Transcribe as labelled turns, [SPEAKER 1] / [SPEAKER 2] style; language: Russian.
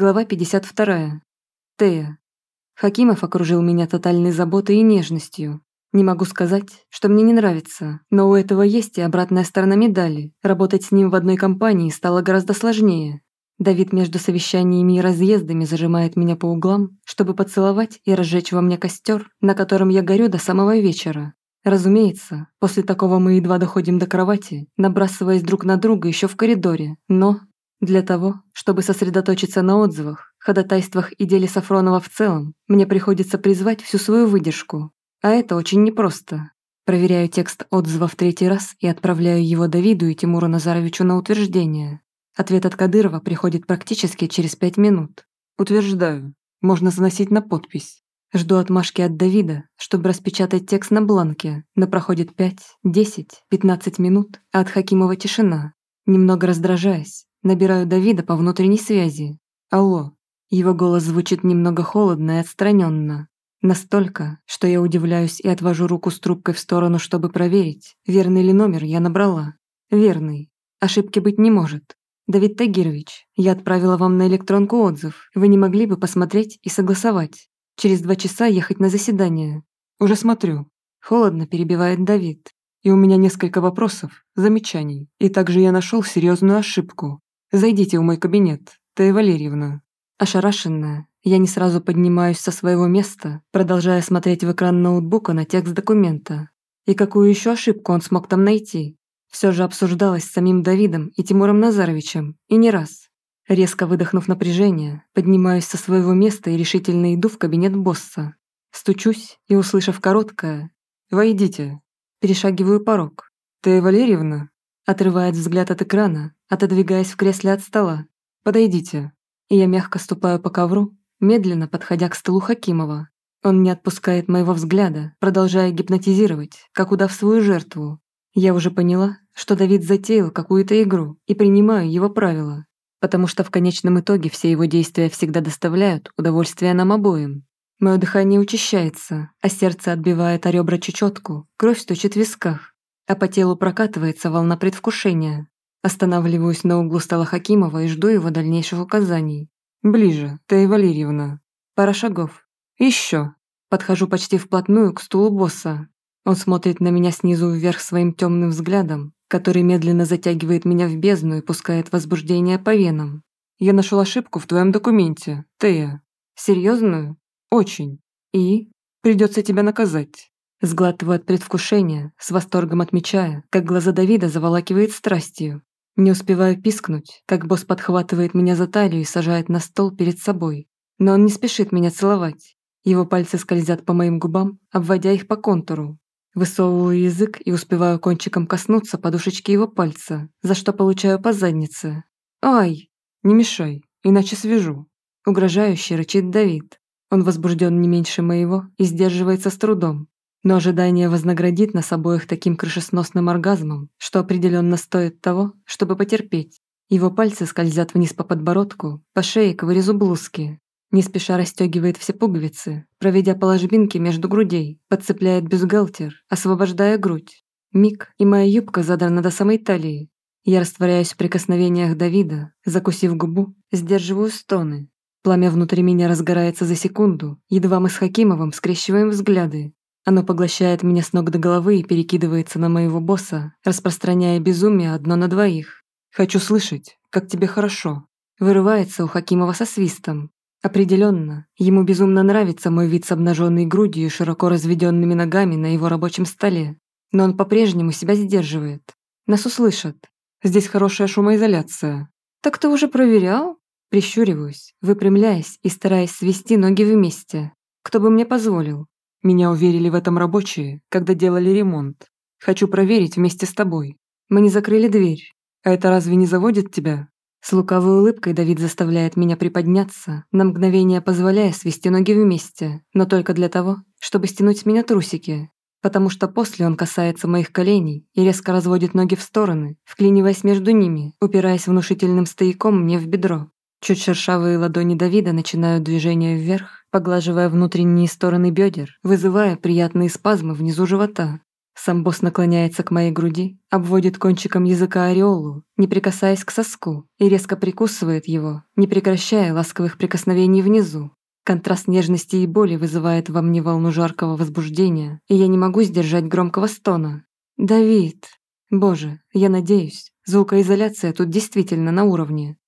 [SPEAKER 1] Глава 52. Тея. Хакимов окружил меня тотальной заботой и нежностью. Не могу сказать, что мне не нравится, но у этого есть и обратная сторона медали. Работать с ним в одной компании стало гораздо сложнее. Давид между совещаниями и разъездами зажимает меня по углам, чтобы поцеловать и разжечь во мне костер, на котором я горю до самого вечера. Разумеется, после такого мы едва доходим до кровати, набрасываясь друг на друга еще в коридоре, но для того, чтобы сосредоточиться на отзывах, ходатайствах и деле Сафронова в целом, мне приходится призвать всю свою выдержку. А это очень непросто. Проверяю текст отзыва в третий раз и отправляю его Давиду и Тимуру Назаровичу на утверждение. Ответ от Кадырова приходит практически через пять минут. Утверждаю. Можно заносить на подпись. Жду отмашки от Давида, чтобы распечатать текст на бланке, но проходит 5, 10, 15 минут, а от Хакимова тишина. Немного раздражаясь, Набираю Давида по внутренней связи. Алло. Его голос звучит немного холодно и отстраненно. Настолько, что я удивляюсь и отвожу руку с трубкой в сторону, чтобы проверить, верный ли номер я набрала. Верный. Ошибки быть не может. Давид Тагирович, я отправила вам на электронку отзыв. Вы не могли бы посмотреть и согласовать? Через два часа ехать на заседание. Уже смотрю. Холодно перебивает Давид. И у меня несколько вопросов, замечаний. И также я нашел серьезную ошибку. Зайдите в мой кабинет, Тея Валерьевна». Ошарашенная, я не сразу поднимаюсь со своего места, продолжая смотреть в экран ноутбука на текст документа. И какую еще ошибку он смог там найти? Все же обсуждалось с самим Давидом и Тимуром Назаровичем, и не раз. Резко выдохнув напряжение, поднимаюсь со своего места и решительно иду в кабинет босса. Стучусь и, услышав короткое «Войдите», перешагиваю порог. «Тея Валерьевна?» Отрывает взгляд от экрана, отодвигаясь в кресле от стола. «Подойдите». И я мягко ступаю по ковру, медленно подходя к столу Хакимова. Он не отпускает моего взгляда, продолжая гипнотизировать, как удав свою жертву. Я уже поняла, что Давид затеял какую-то игру и принимаю его правила, потому что в конечном итоге все его действия всегда доставляют удовольствие нам обоим. Мое дыхание учащается, а сердце отбивает о ребра чечетку, кровь стучит в висках а по телу прокатывается волна предвкушения. Останавливаюсь на углу стола Хакимова и жду его дальнейших указаний. «Ближе, Тея Валерьевна. Пара шагов. Еще». Подхожу почти вплотную к стулу босса. Он смотрит на меня снизу вверх своим темным взглядом, который медленно затягивает меня в бездну и пускает возбуждение по венам. «Я нашел ошибку в твоем документе, Тея. Серьезную? Очень. И? Придется тебя наказать. Сглатываю от предвкушения, с восторгом отмечая, как глаза Давида заволакивает страстью. Не успеваю пискнуть, как босс подхватывает меня за талию и сажает на стол перед собой. Но он не спешит меня целовать. Его пальцы скользят по моим губам, обводя их по контуру. Высовываю язык и успеваю кончиком коснуться подушечки его пальца, за что получаю по заднице. «Ай! Не мешай, иначе свяжу!» Угрожающе рычит Давид. Он возбужден не меньше моего и сдерживается с трудом, но ожидание вознаградит нас обоих таким крышесносным оргазмом, что определенно стоит того, чтобы потерпеть. Его пальцы скользят вниз по подбородку, по шее к вырезу блузки. Не спеша расстегивает все пуговицы, проведя по ложбинке между грудей, подцепляет бюстгальтер, освобождая грудь. Миг, и моя юбка задрана до самой талии. Я растворяюсь в прикосновениях Давида, закусив губу, сдерживаю стоны. Пламя внутри меня разгорается за секунду, едва мы с Хакимовым скрещиваем взгляды, оно поглощает меня с ног до головы и перекидывается на моего босса, распространяя безумие одно на двоих. «Хочу слышать, как тебе хорошо». Вырывается у Хакимова со свистом. Определенно, ему безумно нравится мой вид с обнаженной грудью и широко разведенными ногами на его рабочем столе. Но он по-прежнему себя сдерживает. Нас услышат. Здесь хорошая шумоизоляция. «Так ты уже проверял?» Прищуриваюсь, выпрямляясь и стараясь свести ноги вместе. Кто бы мне позволил? Меня уверили в этом рабочие, когда делали ремонт. Хочу проверить вместе с тобой. Мы не закрыли дверь. А это разве не заводит тебя? С лукавой улыбкой Давид заставляет меня приподняться, на мгновение позволяя свести ноги вместе, но только для того, чтобы стянуть с меня трусики. Потому что после он касается моих коленей и резко разводит ноги в стороны, вклиниваясь между ними, упираясь внушительным стояком мне в бедро. Чуть шершавые ладони Давида начинают движение вверх, поглаживая внутренние стороны бедер, вызывая приятные спазмы внизу живота. Сам босс наклоняется к моей груди, обводит кончиком языка ореолу, не прикасаясь к соску, и резко прикусывает его, не прекращая ласковых прикосновений внизу. Контраст нежности и боли вызывает во мне волну жаркого возбуждения, и я не могу сдержать громкого стона. «Давид!» Боже, я надеюсь, звукоизоляция тут действительно на уровне.